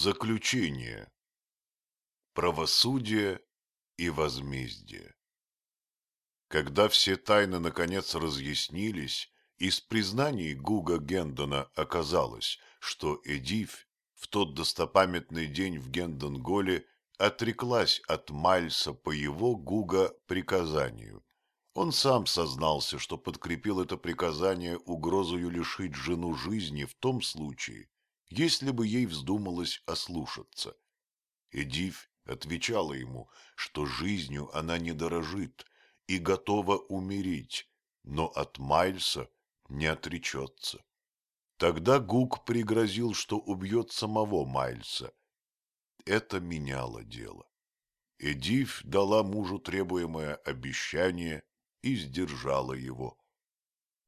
Заключение. Правосудие и возмездие. Когда все тайны наконец разъяснились, из признаний Гуга Гендона оказалось, что Эдив в тот достопамятный день в Гендонголе отреклась от Мальса по его Гуга приказанию. Он сам сознался, что подкрепил это приказание угрозою лишить жену жизни в том случае, если бы ей вздумалось ослушаться. Эдив отвечала ему, что жизнью она не дорожит и готова умереть, но от Майльса не отречется. Тогда Гук пригрозил, что убьет самого Майльса. Это меняло дело. Эдив дала мужу требуемое обещание и сдержала его.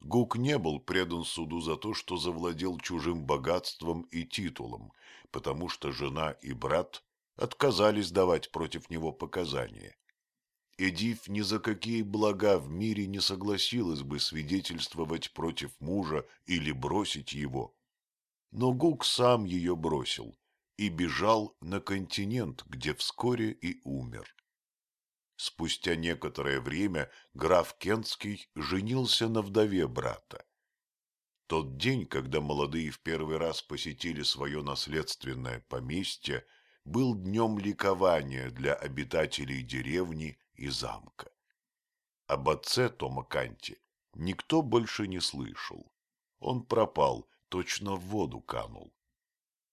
Гук не был предан суду за то, что завладел чужим богатством и титулом, потому что жена и брат отказались давать против него показания. Эдив ни за какие блага в мире не согласилась бы свидетельствовать против мужа или бросить его. Но Гук сам ее бросил и бежал на континент, где вскоре и умер. Спустя некоторое время граф Кентский женился на вдове брата. Тот день, когда молодые в первый раз посетили свое наследственное поместье, был днем ликования для обитателей деревни и замка. Об отце Тома Канти никто больше не слышал. Он пропал, точно в воду канул.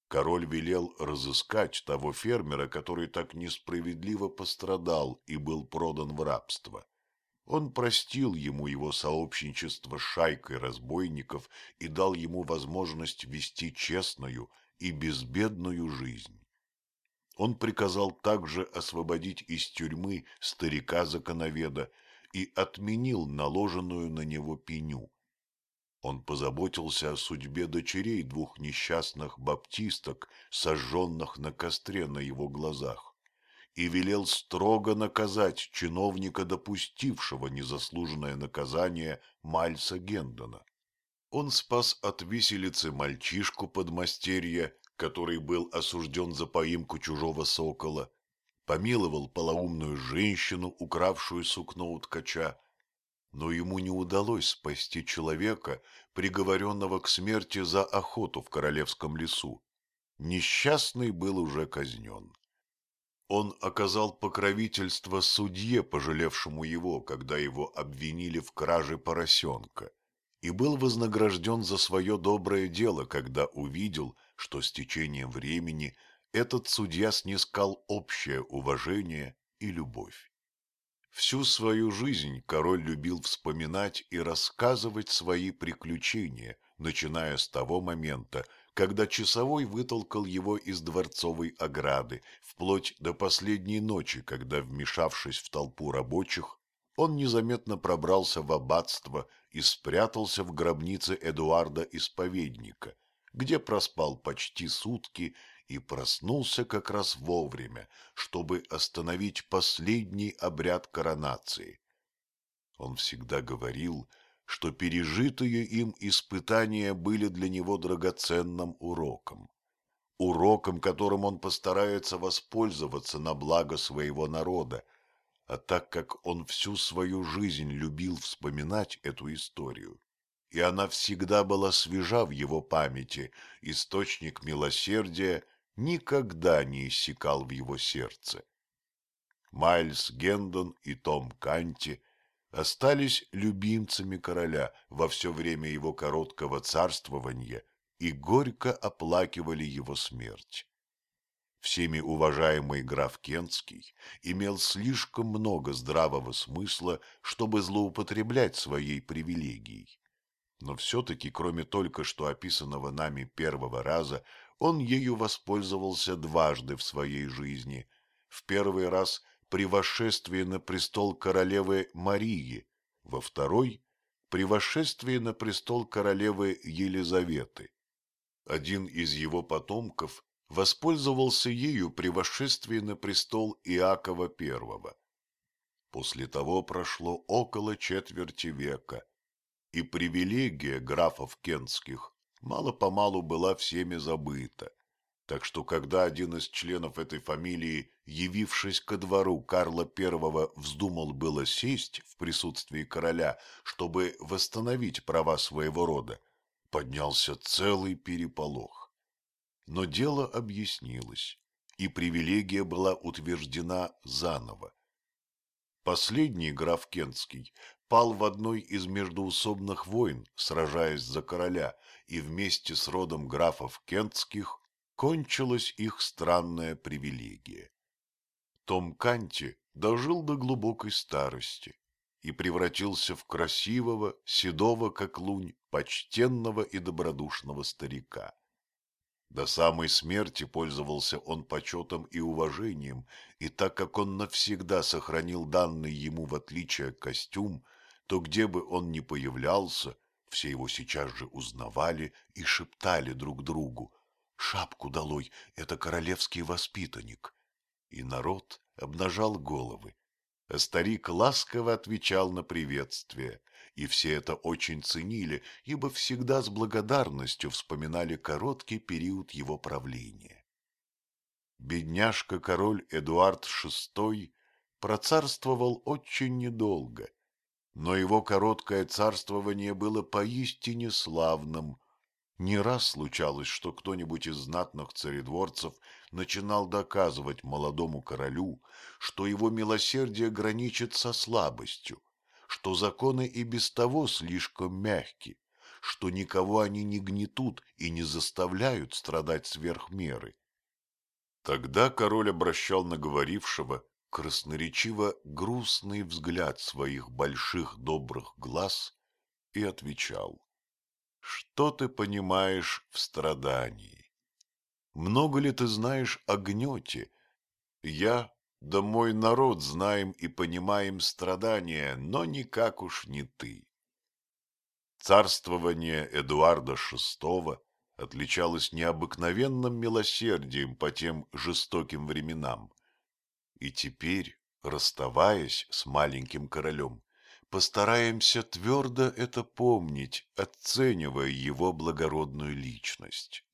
Король велел разыскать того фермера, который так несправедливо пострадал и был продан в рабство. Он простил ему его сообщничество с шайкой разбойников и дал ему возможность вести честную и безбедную жизнь. Он приказал также освободить из тюрьмы старика-законоведа и отменил наложенную на него пеню. Он позаботился о судьбе дочерей двух несчастных баптисток, сожженных на костре на его глазах, и велел строго наказать чиновника, допустившего незаслуженное наказание Мальса Гендона. Он спас от виселицы мальчишку подмастерья, который был осужден за поимку чужого сокола, помиловал полоумную женщину, укравшую сукно у ткача, но ему не удалось спасти человека, приговоренного к смерти за охоту в королевском лесу. Несчастный был уже казнен. Он оказал покровительство судье, пожалевшему его, когда его обвинили в краже поросенка, и был вознагражден за свое доброе дело, когда увидел, что с течением времени этот судья снискал общее уважение и любовь. Всю свою жизнь король любил вспоминать и рассказывать свои приключения, начиная с того момента, когда часовой вытолкал его из дворцовой ограды, вплоть до последней ночи, когда, вмешавшись в толпу рабочих, он незаметно пробрался в аббатство и спрятался в гробнице Эдуарда Исповедника, где проспал почти сутки и проснулся как раз вовремя, чтобы остановить последний обряд коронации. Он всегда говорил, что пережитые им испытания были для него драгоценным уроком. Уроком, которым он постарается воспользоваться на благо своего народа, а так как он всю свою жизнь любил вспоминать эту историю, и она всегда была свежа в его памяти, источник милосердия – никогда не иссякал в его сердце. Майлз Гендон и Том Канти остались любимцами короля во все время его короткого царствования и горько оплакивали его смерть. Всеми уважаемый граф Кентский имел слишком много здравого смысла, чтобы злоупотреблять своей привилегией. Но все-таки, кроме только что описанного нами первого раза, он ею воспользовался дважды в своей жизни. В первый раз при восшествии на престол королевы Марии, во второй – при восшествии на престол королевы Елизаветы. Один из его потомков воспользовался ею при восшествии на престол Иакова I. После того прошло около четверти века, и привилегия графов кентских мало-помалу была всеми забыта. Так что когда один из членов этой фамилии, явившись ко двору Карла I, вздумал было сесть в присутствии короля, чтобы восстановить права своего рода, поднялся целый переполох. Но дело объяснилось, и привилегия была утверждена заново. Последний граф Кентский пал в одной из междуусобных войн, сражаясь за короля, и вместе с родом графов Кентских кончилась их странная привилегия. Том Канти дожил до глубокой старости и превратился в красивого, седого, как лунь, почтенного и добродушного старика. До самой смерти пользовался он почетом и уважением, и так как он навсегда сохранил данный ему в отличие костюм, то где бы он ни появлялся, все его сейчас же узнавали и шептали друг другу «Шапку долой, это королевский воспитанник!» И народ обнажал головы, а старик ласково отвечал на приветствие, и все это очень ценили, ибо всегда с благодарностью вспоминали короткий период его правления. Бедняжка-король Эдуард VI процарствовал очень недолго, но его короткое царствование было поистине славным. Не раз случалось, что кто-нибудь из знатных царедворцев начинал доказывать молодому королю, что его милосердие граничит со слабостью, что законы и без того слишком мягки, что никого они не гнетут и не заставляют страдать сверх меры. Тогда король обращал на говорившего красноречиво грустный взгляд своих больших добрых глаз и отвечал. Что ты понимаешь в страдании? Много ли ты знаешь о гнете? Я да мой народ знаем и понимаем страдания, но никак уж не ты. Царствование Эдуарда VI отличалось необыкновенным милосердием по тем жестоким временам. И теперь, расставаясь с маленьким королем, постараемся твердо это помнить, оценивая его благородную личность.